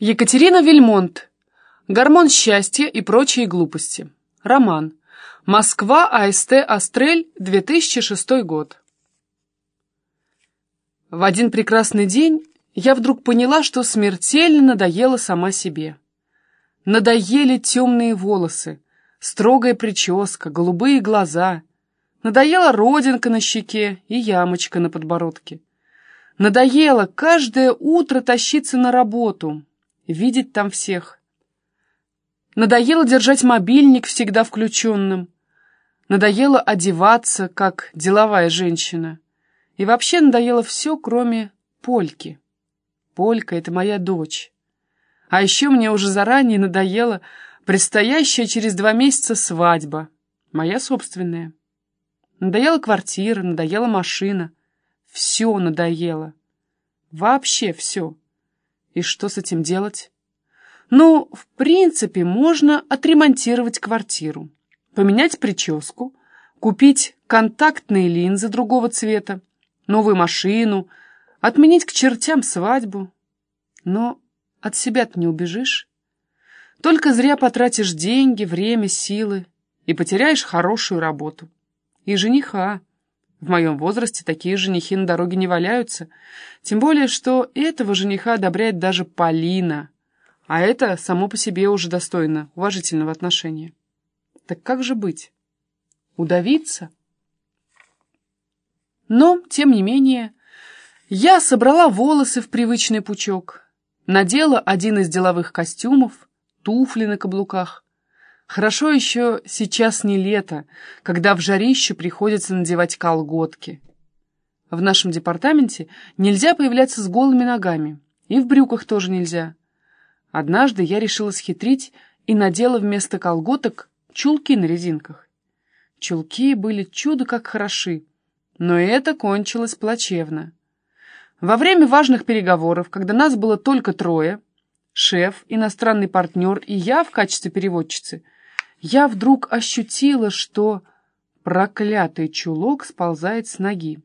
Екатерина Вильмонт. Гормон счастья и прочие глупости. Роман. Москва, АСТ «Астрель», 2006 год. В один прекрасный день я вдруг поняла, что смертельно надоела сама себе. Надоели темные волосы, строгая прическа, голубые глаза. Надоела родинка на щеке и ямочка на подбородке. Надоело каждое утро тащиться на работу, видеть там всех. Надоело держать мобильник всегда включенным. Надоело одеваться, как деловая женщина. И вообще надоело все, кроме Польки. Полька — это моя дочь. А еще мне уже заранее надоела предстоящая через два месяца свадьба, моя собственная. Надоела квартира, надоела машина. Все надоело. Вообще все. И что с этим делать? Ну, в принципе, можно отремонтировать квартиру, поменять прическу, купить контактные линзы другого цвета, новую машину, отменить к чертям свадьбу. Но от себя-то не убежишь. Только зря потратишь деньги, время, силы и потеряешь хорошую работу. И жениха. В моем возрасте такие женихи на дороге не валяются. Тем более, что этого жениха одобряет даже Полина. А это само по себе уже достойно уважительного отношения. Так как же быть? Удавиться? Но, тем не менее, я собрала волосы в привычный пучок, надела один из деловых костюмов, туфли на каблуках, Хорошо еще сейчас не лето, когда в жарище приходится надевать колготки. В нашем департаменте нельзя появляться с голыми ногами, и в брюках тоже нельзя. Однажды я решила схитрить и надела вместо колготок чулки на резинках. Чулки были чудо как хороши, но это кончилось плачевно. Во время важных переговоров, когда нас было только трое, шеф, иностранный партнер и я в качестве переводчицы — я вдруг ощутила, что проклятый чулок сползает с ноги.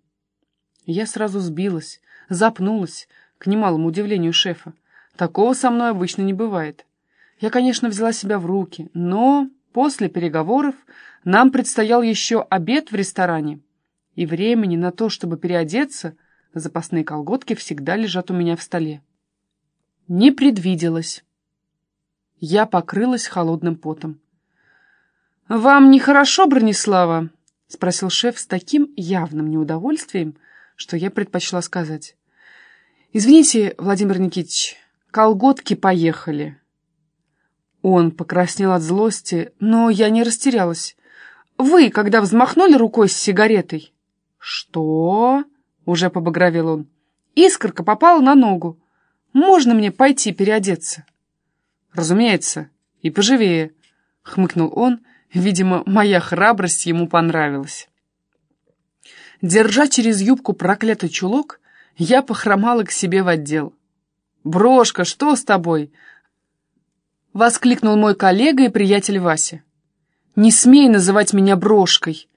Я сразу сбилась, запнулась, к немалому удивлению шефа. Такого со мной обычно не бывает. Я, конечно, взяла себя в руки, но после переговоров нам предстоял еще обед в ресторане, и времени на то, чтобы переодеться, запасные колготки всегда лежат у меня в столе. Не предвиделось. Я покрылась холодным потом. «Вам нехорошо, Бронислава?» — спросил шеф с таким явным неудовольствием, что я предпочла сказать. «Извините, Владимир Никитич, колготки поехали». Он покраснел от злости, но я не растерялась. «Вы, когда взмахнули рукой с сигаретой?» «Что?» — уже побагровел он. «Искорка попала на ногу. Можно мне пойти переодеться?» «Разумеется, и поживее», — хмыкнул он, — Видимо, моя храбрость ему понравилась. Держа через юбку проклятый чулок, я похромала к себе в отдел. «Брошка, что с тобой?» — воскликнул мой коллега и приятель Вася. «Не смей называть меня брошкой!»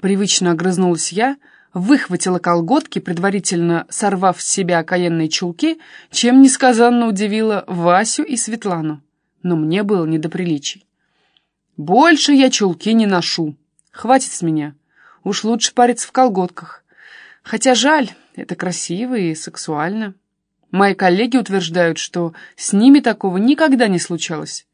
Привычно огрызнулась я, выхватила колготки, предварительно сорвав с себя окаянные чулки, чем несказанно удивила Васю и Светлану. Но мне было не до приличий. Больше я чулки не ношу. Хватит с меня. Уж лучше париться в колготках. Хотя жаль, это красиво и сексуально. Мои коллеги утверждают, что с ними такого никогда не случалось.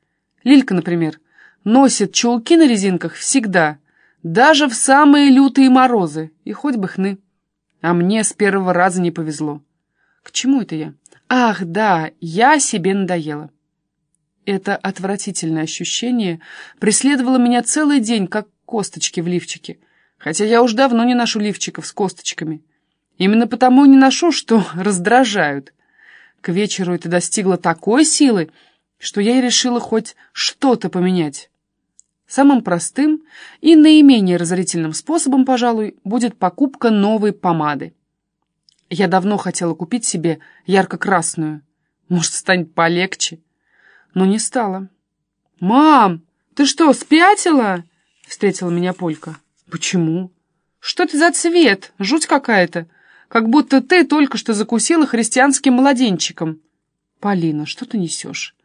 Лилька, например, носит чулки на резинках всегда, даже в самые лютые морозы, и хоть бы хны. А мне с первого раза не повезло. К чему это я? Ах, да, я себе надоела. Это отвратительное ощущение преследовало меня целый день, как косточки в лифчике. Хотя я уж давно не ношу лифчиков с косточками. Именно потому не ношу, что раздражают. К вечеру это достигло такой силы, что я и решила хоть что-то поменять. Самым простым и наименее разорительным способом, пожалуй, будет покупка новой помады. Я давно хотела купить себе ярко-красную. Может, станет полегче но не стала. «Мам, ты что, спятила?» — встретила меня Полька. «Почему?» «Что это за цвет? Жуть какая-то. Как будто ты только что закусила христианским младенчиком». Полина, что ты несешь?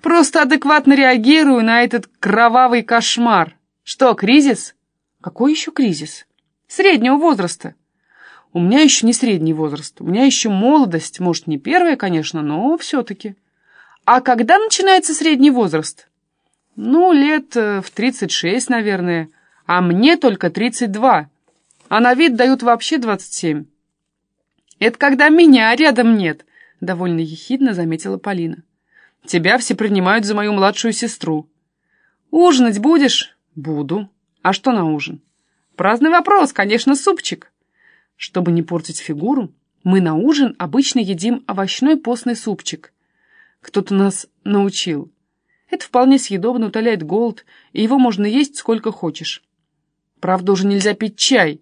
Просто адекватно реагирую на этот кровавый кошмар. Что, кризис? Какой еще кризис? Среднего возраста. У меня еще не средний возраст, у меня еще молодость, может, не первая, конечно, но все-таки. А когда начинается средний возраст? Ну, лет э, в 36, наверное, а мне только 32, а на вид дают вообще 27. Это когда меня рядом нет, довольно ехидно заметила Полина. Тебя все принимают за мою младшую сестру. Ужинать будешь? Буду. А что на ужин? Праздный вопрос, конечно, супчик. Чтобы не портить фигуру, мы на ужин обычно едим овощной постный супчик. Кто-то нас научил. Это вполне съедобно, утоляет голод, и его можно есть сколько хочешь. Правда, уже нельзя пить чай,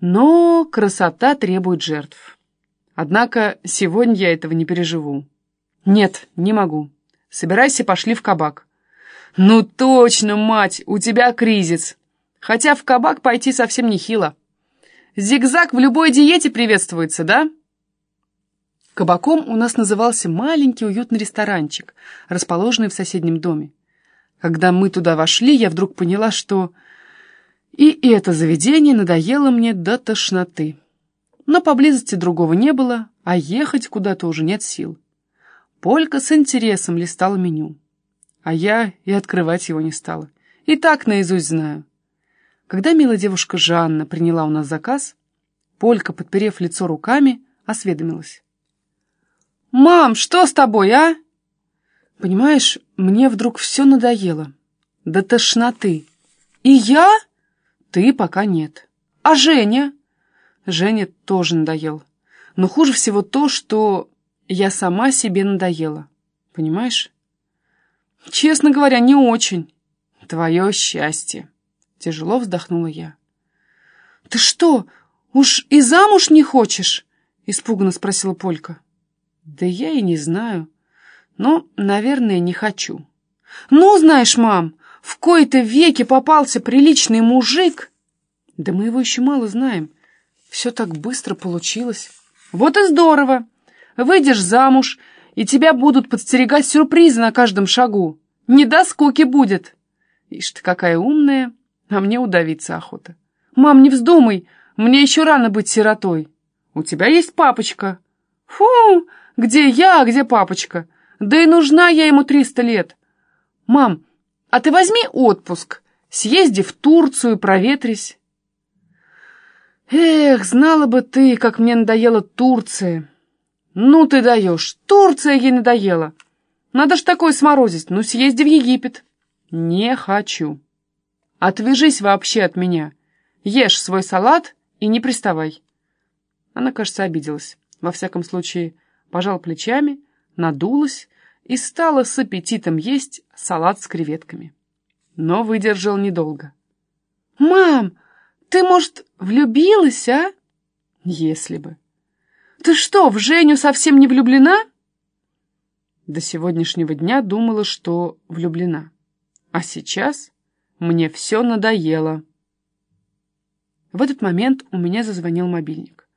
но красота требует жертв. Однако сегодня я этого не переживу. Нет, не могу. Собирайся, пошли в кабак. Ну точно, мать, у тебя кризис. Хотя в кабак пойти совсем нехило. Зигзаг в любой диете приветствуется, да? Кабаком у нас назывался маленький уютный ресторанчик, расположенный в соседнем доме. Когда мы туда вошли, я вдруг поняла, что и это заведение надоело мне до тошноты. Но поблизости другого не было, а ехать куда-то уже нет сил. Полька с интересом листала меню, а я и открывать его не стала. И так наизусть знаю. Когда милая девушка Жанна приняла у нас заказ, Полька, подперев лицо руками, осведомилась. «Мам, что с тобой, а?» «Понимаешь, мне вдруг все надоело. До тошноты. И я?» «Ты пока нет. А Женя?» Женя тоже надоел. Но хуже всего то, что я сама себе надоела. Понимаешь? Честно говоря, не очень. Твое счастье. Тяжело вздохнула я. Ты что, уж и замуж не хочешь? Испуганно спросила Полька. Да я и не знаю. Но, наверное, не хочу. Ну, знаешь, мам, в кои-то веке попался приличный мужик. Да мы его еще мало знаем. Все так быстро получилось. Вот и здорово. Выйдешь замуж, и тебя будут подстерегать сюрпризы на каждом шагу. Не до скуки будет. Ишь ты какая умная, а мне удавиться охота. Мам, не вздумай, мне еще рано быть сиротой. У тебя есть папочка. Фу, где я, а где папочка? Да и нужна я ему триста лет. Мам, а ты возьми отпуск, съезди в Турцию, проветрись. Эх, знала бы ты, как мне надоела Турция. Ну ты даешь, Турция ей надоела. Надо ж такое сморозить, ну съезди в Египет. Не хочу. Отвяжись вообще от меня. Ешь свой салат и не приставай. Она, кажется, обиделась. Во всяком случае, пожал плечами, надулась и стала с аппетитом есть салат с креветками. Но выдержал недолго. «Мам, ты, может, влюбилась, а?» «Если бы». «Ты что, в Женю совсем не влюблена?» До сегодняшнего дня думала, что влюблена. А сейчас мне все надоело. В этот момент у меня зазвонил мобильник.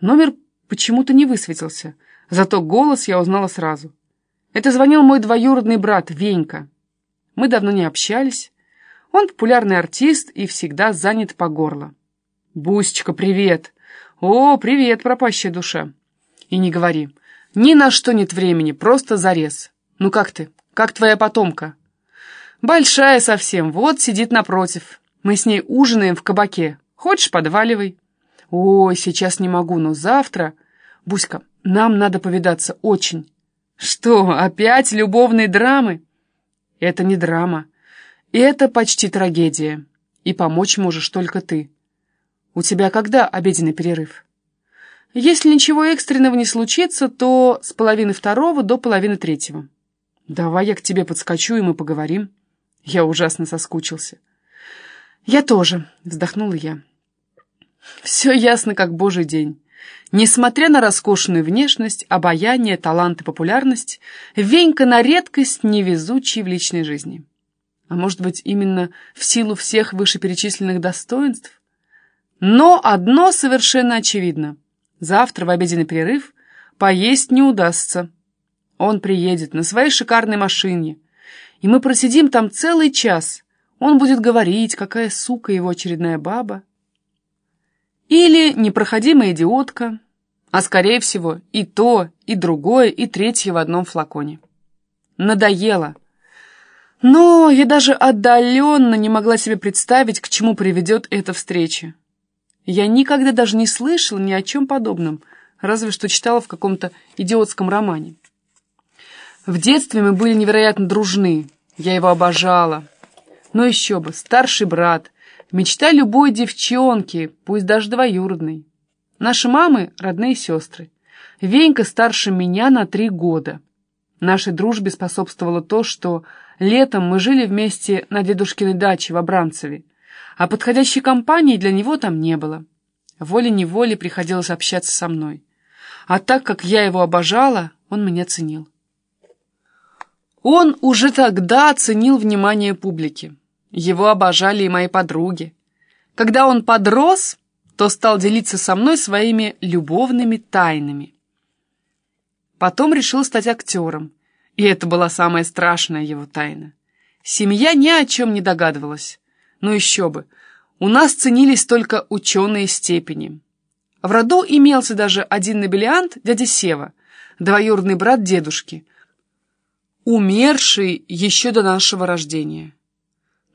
Номер почему-то не высветился, зато голос я узнала сразу. Это звонил мой двоюродный брат Венька. Мы давно не общались. Он популярный артист и всегда занят по горло. «Бусечка, привет!» «О, привет, пропащая душа!» «И не говори. Ни на что нет времени, просто зарез. Ну как ты? Как твоя потомка?» «Большая совсем, вот сидит напротив. Мы с ней ужинаем в кабаке. Хочешь, подваливай?» «Ой, сейчас не могу, но завтра...» «Буська, нам надо повидаться очень. Что, опять любовные драмы? Это не драма. Это почти трагедия. И помочь можешь только ты. У тебя когда обеденный перерыв? Если ничего экстренного не случится, то с половины второго до половины третьего. Давай я к тебе подскочу, и мы поговорим. Я ужасно соскучился. Я тоже, вздохнула я. Все ясно, как божий день. Несмотря на роскошную внешность, обаяние, талант и популярность, Венька на редкость невезучий в личной жизни. А может быть, именно в силу всех вышеперечисленных достоинств? Но одно совершенно очевидно. Завтра в обеденный перерыв поесть не удастся. Он приедет на своей шикарной машине, и мы просидим там целый час. Он будет говорить, какая сука его очередная баба. Или непроходимая идиотка, а скорее всего и то, и другое, и третье в одном флаконе. Надоело. Но я даже отдаленно не могла себе представить, к чему приведет эта встреча. Я никогда даже не слышала ни о чем подобном, разве что читала в каком-то идиотском романе. В детстве мы были невероятно дружны, я его обожала. Но еще бы, старший брат, мечта любой девчонки, пусть даже двоюродной. Наши мамы — родные сестры. Венька старше меня на три года. Нашей дружбе способствовало то, что летом мы жили вместе на дедушкиной даче в Абрамцеве, а подходящей компании для него там не было. Волей-неволей приходилось общаться со мной. А так как я его обожала, он меня ценил. Он уже тогда ценил внимание публики. Его обожали и мои подруги. Когда он подрос, то стал делиться со мной своими любовными тайнами. Потом решил стать актером, и это была самая страшная его тайна. Семья ни о чем не догадывалась. Ну еще бы, у нас ценились только ученые степени. В роду имелся даже один нобелиант, дядя Сева, двоюродный брат дедушки, умерший еще до нашего рождения.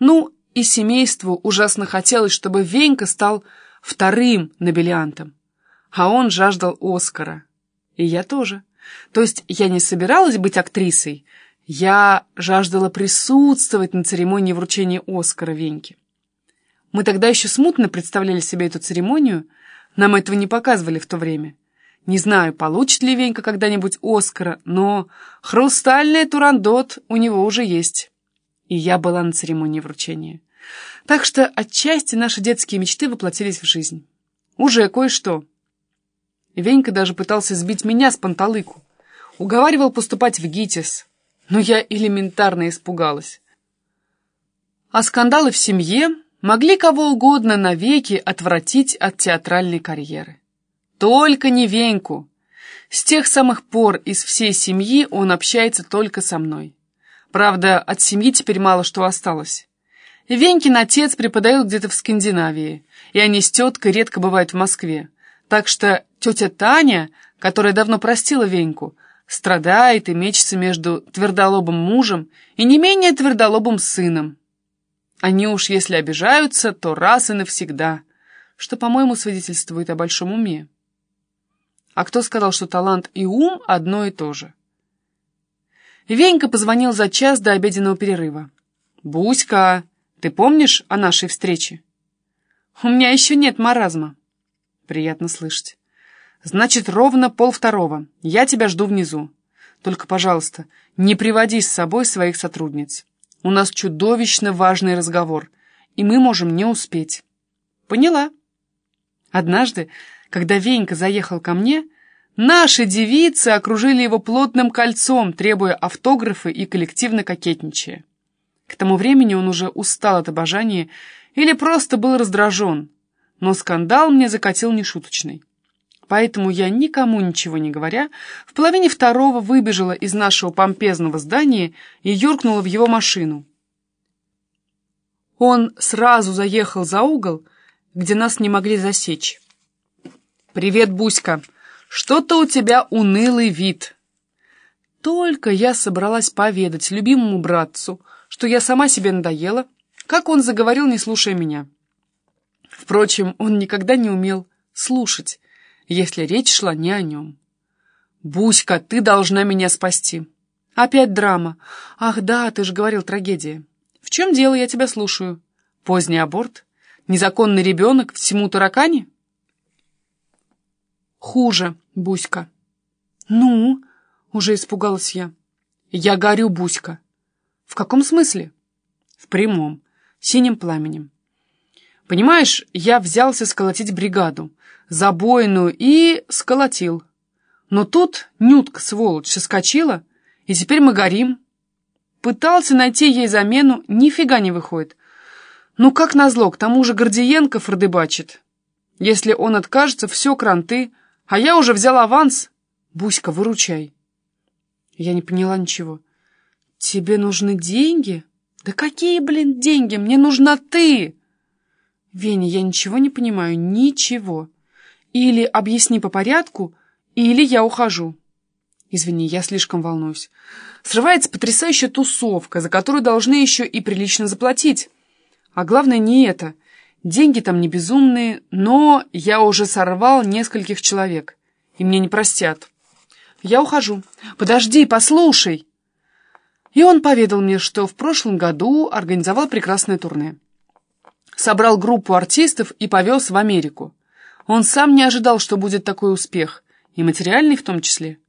Ну, и семейству ужасно хотелось, чтобы Венька стал вторым нобелиантом, а он жаждал Оскара. И я тоже. То есть я не собиралась быть актрисой, я жаждала присутствовать на церемонии вручения Оскара Веньке. Мы тогда еще смутно представляли себе эту церемонию, нам этого не показывали в то время. Не знаю, получит ли Венька когда-нибудь Оскара, но хрустальный турандот у него уже есть. И я была на церемонии вручения. Так что отчасти наши детские мечты воплотились в жизнь. Уже кое-что. Венька даже пытался сбить меня с панталыку. Уговаривал поступать в ГИТИС. Но я элементарно испугалась. А скандалы в семье могли кого угодно навеки отвратить от театральной карьеры. Только не Веньку. С тех самых пор из всей семьи он общается только со мной. Правда, от семьи теперь мало что осталось. Венькин отец преподает где-то в Скандинавии, и они с теткой редко бывают в Москве. Так что тетя Таня, которая давно простила Веньку, страдает и мечется между твердолобым мужем и не менее твердолобым сыном. Они уж если обижаются, то раз и навсегда, что, по-моему, свидетельствует о большом уме. А кто сказал, что талант и ум одно и то же? Венька позвонил за час до обеденного перерыва. «Буська!» Ты помнишь о нашей встрече? У меня еще нет маразма. Приятно слышать. Значит, ровно полвторого. Я тебя жду внизу. Только, пожалуйста, не приводи с собой своих сотрудниц. У нас чудовищно важный разговор, и мы можем не успеть. Поняла. Однажды, когда Венька заехал ко мне, наши девицы окружили его плотным кольцом, требуя автографы и коллективно кокетничая. К тому времени он уже устал от обожания или просто был раздражен, но скандал мне закатил нешуточный. Поэтому я, никому ничего не говоря, в половине второго выбежала из нашего помпезного здания и юркнула в его машину. Он сразу заехал за угол, где нас не могли засечь. «Привет, Буська! Что-то у тебя унылый вид!» Только я собралась поведать любимому братцу, что я сама себе надоела, как он заговорил, не слушая меня. Впрочем, он никогда не умел слушать, если речь шла не о нем. «Буська, ты должна меня спасти!» «Опять драма!» «Ах да, ты же говорил трагедия!» «В чем дело, я тебя слушаю?» «Поздний аборт? Незаконный ребенок? Всему таракане?» «Хуже, Буська!» «Ну?» — уже испугалась я. «Я горю, Буська!» «В каком смысле?» «В прямом, синим пламенем. Понимаешь, я взялся сколотить бригаду, забойную, и сколотил. Но тут Нютка, сволочь, соскочила, и теперь мы горим. Пытался найти ей замену, нифига не выходит. Ну, как назло, к тому же Гордиенко фордыбачит. Если он откажется, все, кранты, а я уже взял аванс. Буська, выручай». Я не поняла ничего. «Тебе нужны деньги?» «Да какие, блин, деньги? Мне нужна ты!» «Веня, я ничего не понимаю, ничего. Или объясни по порядку, или я ухожу». «Извини, я слишком волнуюсь. Срывается потрясающая тусовка, за которую должны еще и прилично заплатить. А главное не это. Деньги там не безумные, но я уже сорвал нескольких человек, и мне не простят. Я ухожу. Подожди, послушай!» И он поведал мне, что в прошлом году организовал прекрасное турне. Собрал группу артистов и повез в Америку. Он сам не ожидал, что будет такой успех, и материальный в том числе.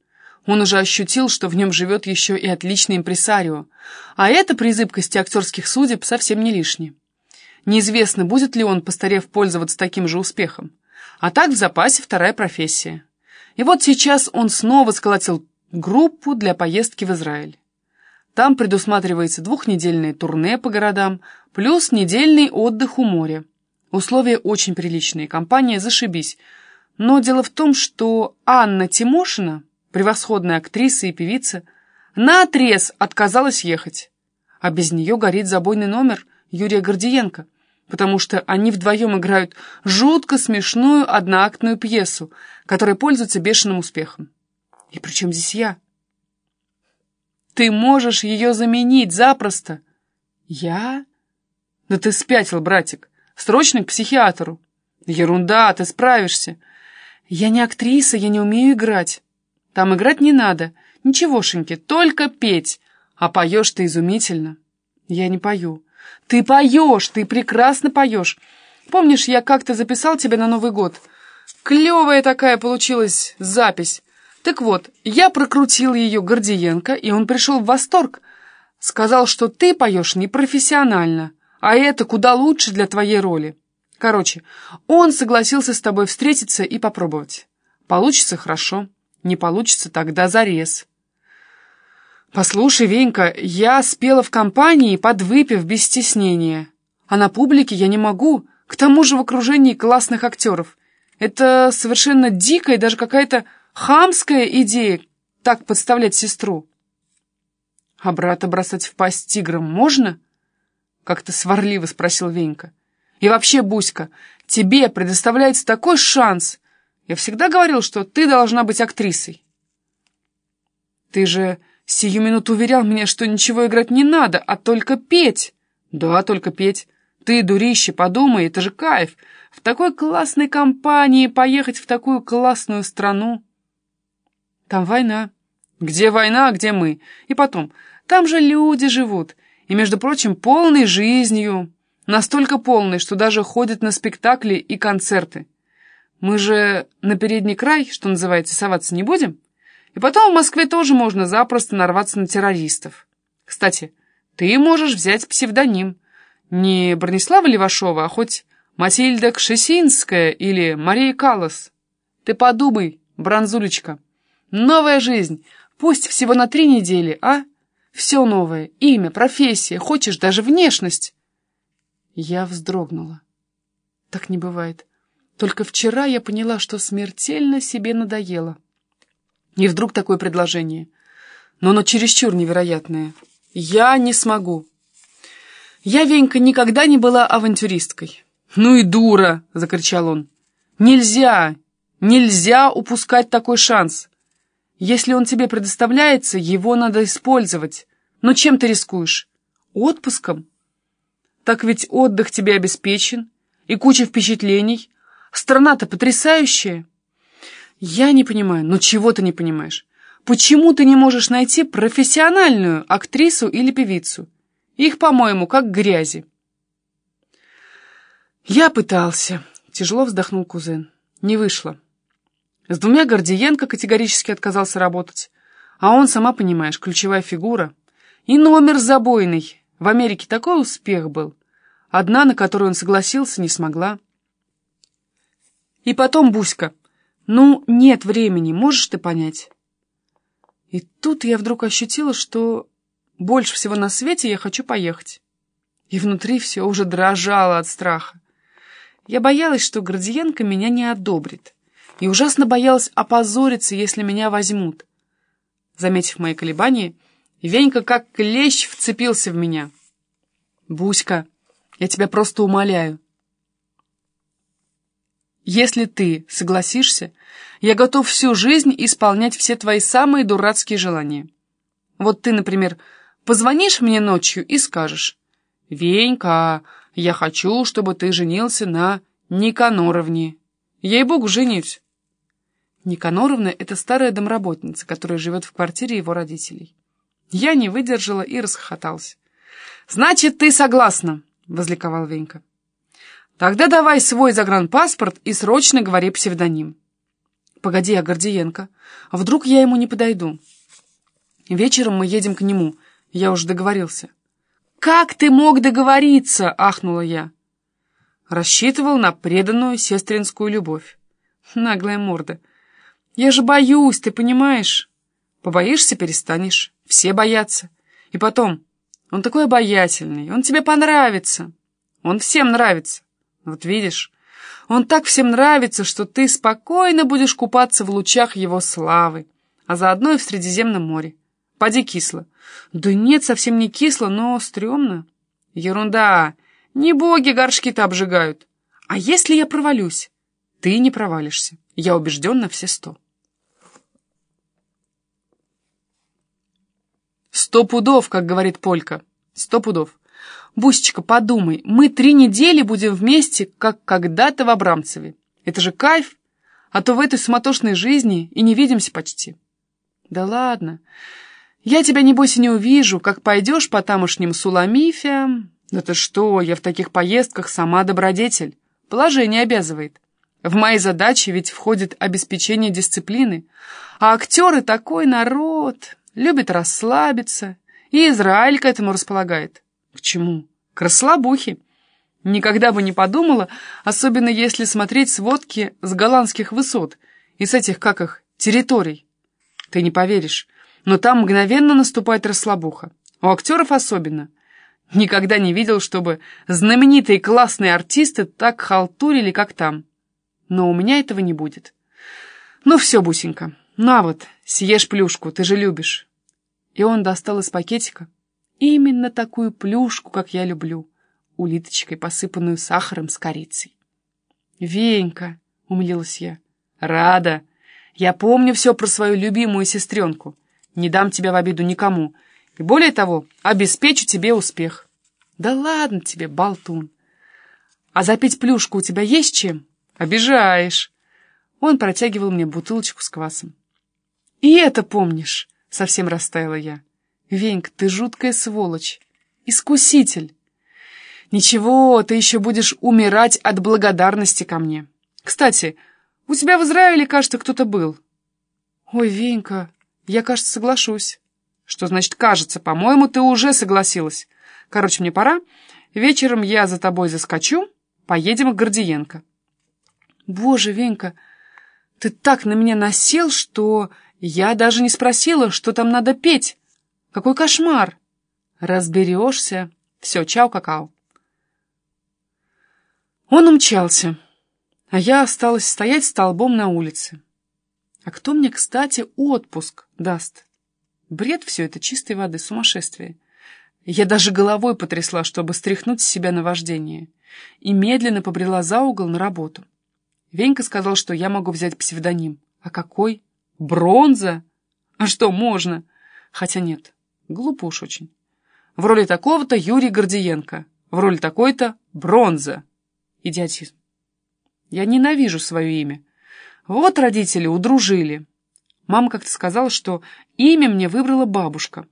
Он уже ощутил, что в нем живет еще и отличный импресарио, а это при зыбкости актерских судеб совсем не лишнее. Неизвестно, будет ли он, постарев, пользоваться таким же успехом. А так в запасе вторая профессия. И вот сейчас он снова сколотил группу для поездки в Израиль. Там предусматривается двухнедельное турне по городам, плюс недельный отдых у моря. Условия очень приличные, компания зашибись. Но дело в том, что Анна Тимошина, превосходная актриса и певица, наотрез отказалась ехать. А без нее горит забойный номер Юрия Гордиенко, потому что они вдвоем играют жутко смешную одноактную пьесу, которая пользуется бешеным успехом. И при чем здесь я? Ты можешь ее заменить запросто. Я? Да ты спятил, братик. Срочно к психиатру. Ерунда, ты справишься. Я не актриса, я не умею играть. Там играть не надо. Ничегошеньки, только петь. А поешь ты изумительно. Я не пою. Ты поешь, ты прекрасно поешь. Помнишь, я как-то записал тебя на Новый год? Клевая такая получилась запись. Так вот, я прокрутил ее Гордиенко, и он пришел в восторг. Сказал, что ты поешь непрофессионально, а это куда лучше для твоей роли. Короче, он согласился с тобой встретиться и попробовать. Получится хорошо, не получится тогда зарез. Послушай, Венька, я спела в компании, подвыпив без стеснения. А на публике я не могу, к тому же в окружении классных актеров. Это совершенно дикая, даже какая-то Хамская идея так подставлять сестру. А брата бросать в пасть тиграм можно? Как-то сварливо спросил Венька. И вообще, Буська, тебе предоставляется такой шанс. Я всегда говорил, что ты должна быть актрисой. Ты же сию минуту уверял меня, что ничего играть не надо, а только петь. Да, только петь. Ты, дурище, подумай, это же кайф. В такой классной компании поехать в такую классную страну. Там война. Где война, а где мы? И потом, там же люди живут. И, между прочим, полной жизнью. Настолько полной, что даже ходят на спектакли и концерты. Мы же на передний край, что называется, соваться не будем? И потом в Москве тоже можно запросто нарваться на террористов. Кстати, ты можешь взять псевдоним. Не Бронислава Левашова, а хоть Матильда Кшесинская или Мария Каллас. Ты подумай, бронзулечка. Новая жизнь, пусть всего на три недели, а? Все новое, имя, профессия, хочешь даже внешность. Я вздрогнула. Так не бывает. Только вчера я поняла, что смертельно себе надоело. И вдруг такое предложение. Но оно чересчур невероятное. Я не смогу. Я, Венька, никогда не была авантюристкой. «Ну и дура!» — закричал он. «Нельзя! Нельзя упускать такой шанс! Если он тебе предоставляется, его надо использовать. Но чем ты рискуешь? Отпуском? Так ведь отдых тебе обеспечен, и куча впечатлений. Страна-то потрясающая. Я не понимаю, ну чего ты не понимаешь? Почему ты не можешь найти профессиональную актрису или певицу? Их, по-моему, как грязи. Я пытался. Тяжело вздохнул кузен. Не вышло. С двумя Гордиенко категорически отказался работать. А он, сама понимаешь, ключевая фигура. И номер забойный. В Америке такой успех был. Одна, на которую он согласился, не смогла. И потом, Буська, ну, нет времени, можешь ты понять? И тут я вдруг ощутила, что больше всего на свете я хочу поехать. И внутри все уже дрожало от страха. Я боялась, что Гордиенко меня не одобрит и ужасно боялась опозориться, если меня возьмут. Заметив мои колебания, Венька как клещ вцепился в меня. «Буська, я тебя просто умоляю. Если ты согласишься, я готов всю жизнь исполнять все твои самые дурацкие желания. Вот ты, например, позвонишь мне ночью и скажешь, «Венька, я хочу, чтобы ты женился на Никаноровне. Ей-богу, женюсь». Никаноровна — это старая домработница, которая живет в квартире его родителей. Я не выдержала и расхохоталась. «Значит, ты согласна!» — возликовал Венька. «Тогда давай свой загранпаспорт и срочно говори псевдоним». «Погоди, я Гордиенко. А вдруг я ему не подойду?» «Вечером мы едем к нему. Я уже договорился». «Как ты мог договориться?» — ахнула я. Рассчитывал на преданную сестринскую любовь. Наглая морда. «Я же боюсь, ты понимаешь?» «Побоишься — перестанешь. Все боятся. И потом, он такой обаятельный, он тебе понравится. Он всем нравится. Вот видишь, он так всем нравится, что ты спокойно будешь купаться в лучах его славы, а заодно и в Средиземном море. Поди кисло. Да нет, совсем не кисло, но стрёмно. Ерунда. Не боги горшки-то обжигают. А если я провалюсь? Ты не провалишься. Я убежден на все сто. Сто пудов, как говорит Полька. Сто пудов. Бусечка, подумай, мы три недели будем вместе, как когда-то в Абрамцеве. Это же кайф, а то в этой суматошной жизни и не видимся почти. Да ладно. Я тебя, небось, и не увижу, как пойдешь по тамошним Суламифе. Да ты что, я в таких поездках сама добродетель. Положение обязывает. В мои задачи ведь входит обеспечение дисциплины. А актеры такой народ любит расслабиться, и Израиль к этому располагает. К чему? К расслабухе. Никогда бы не подумала, особенно если смотреть сводки с голландских высот и с этих, как их, территорий. Ты не поверишь, но там мгновенно наступает расслабуха. У актеров особенно. Никогда не видел, чтобы знаменитые классные артисты так халтурили, как там. Но у меня этого не будет. Ну все, бусенька, на вот, съешь плюшку, ты же любишь. И он достал из пакетика именно такую плюшку, как я люблю, улиточкой, посыпанную сахаром с корицей. «Венька!» — умилилась я. «Рада! Я помню все про свою любимую сестренку. Не дам тебя в обиду никому. И более того, обеспечу тебе успех». «Да ладно тебе, болтун! А запить плюшку у тебя есть чем?» «Обижаешь!» Он протягивал мне бутылочку с квасом. «И это помнишь?» — совсем растаяла я. «Венька, ты жуткая сволочь! Искуситель!» «Ничего, ты еще будешь умирать от благодарности ко мне. Кстати, у тебя в Израиле, кажется, кто-то был». «Ой, Венька, я, кажется, соглашусь». «Что значит «кажется»? По-моему, ты уже согласилась. Короче, мне пора. Вечером я за тобой заскочу. Поедем к Гордиенко». «Боже, Венька, ты так на меня насел, что я даже не спросила, что там надо петь. Какой кошмар!» «Разберешься. Все, чау-какао». Он умчался, а я осталась стоять столбом на улице. А кто мне, кстати, отпуск даст? Бред все это чистой воды, сумасшествие. Я даже головой потрясла, чтобы стряхнуть с себя наваждение, и медленно побрела за угол на работу. Венька сказал, что я могу взять псевдоним. А какой? Бронза? А что, можно? Хотя нет, глупо уж очень. В роли такого-то Юрий Гордиенко, в роли такой-то Бронза. Идиотизм. Я ненавижу свое имя. Вот родители удружили. Мама как-то сказала, что имя мне выбрала бабушка.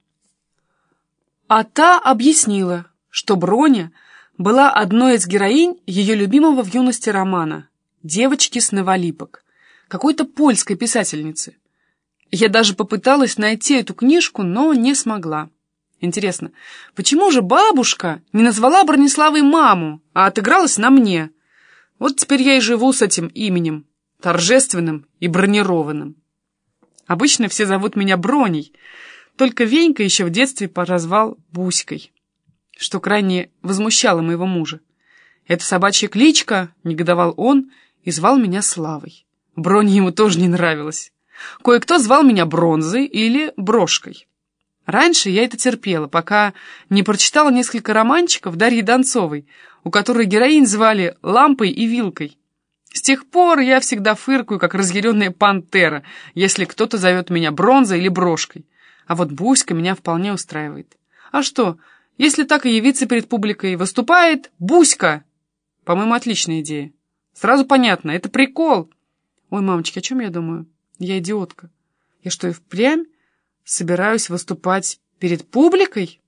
А та объяснила, что Броня была одной из героинь ее любимого в юности романа девочки с новолипок, какой-то польской писательницы. Я даже попыталась найти эту книжку, но не смогла. Интересно, почему же бабушка не назвала Брониславой маму, а отыгралась на мне? Вот теперь я и живу с этим именем, торжественным и бронированным. Обычно все зовут меня Броней, только Венька еще в детстве поразвал Буськой, что крайне возмущало моего мужа. «Это собачья кличка», — негодовал он, и звал меня Славой. Бронь ему тоже не нравилась. Кое-кто звал меня Бронзой или Брошкой. Раньше я это терпела, пока не прочитала несколько романчиков Дарьи Донцовой, у которой героинь звали Лампой и Вилкой. С тех пор я всегда фыркаю, как разъяренная пантера, если кто-то зовет меня Бронзой или Брошкой. А вот Буська меня вполне устраивает. А что, если так и явиться перед публикой, выступает Буська? По-моему, отличная идея. Сразу понятно, это прикол. Ой, мамочки, о чем я думаю? Я идиотка. Я что, и впрямь собираюсь выступать перед публикой?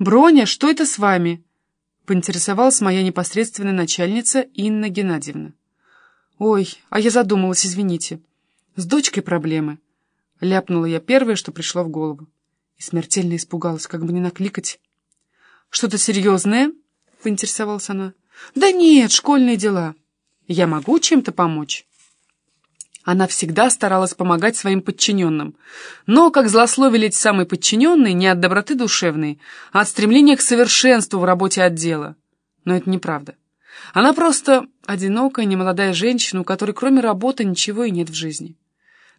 «Броня, что это с вами?» — поинтересовалась моя непосредственная начальница Инна Геннадьевна. «Ой, а я задумалась, извините. С дочкой проблемы». Ляпнула я первое, что пришло в голову. И смертельно испугалась, как бы не накликать. «Что-то серьезное?» — поинтересовалась она. «Да нет, школьные дела. Я могу чем-то помочь?» Она всегда старалась помогать своим подчиненным. Но, как злословили эти самые подчиненные, не от доброты душевной, а от стремления к совершенству в работе отдела. Но это неправда. Она просто одинокая, немолодая женщина, у которой кроме работы ничего и нет в жизни.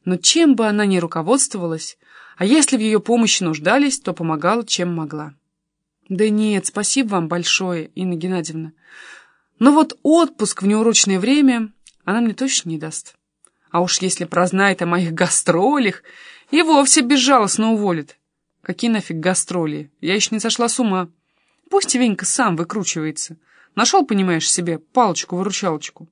Но чем бы она ни руководствовалась, а если в ее помощи нуждались, то помогала, чем могла. Да нет, спасибо вам большое, Инна Геннадьевна. Но вот отпуск в неурочное время она мне точно не даст. А уж если прознает о моих гастролях, и вовсе безжалостно уволит. Какие нафиг гастроли? Я еще не сошла с ума. Пусть Венька сам выкручивается. Нашел, понимаешь, себе палочку-выручалочку.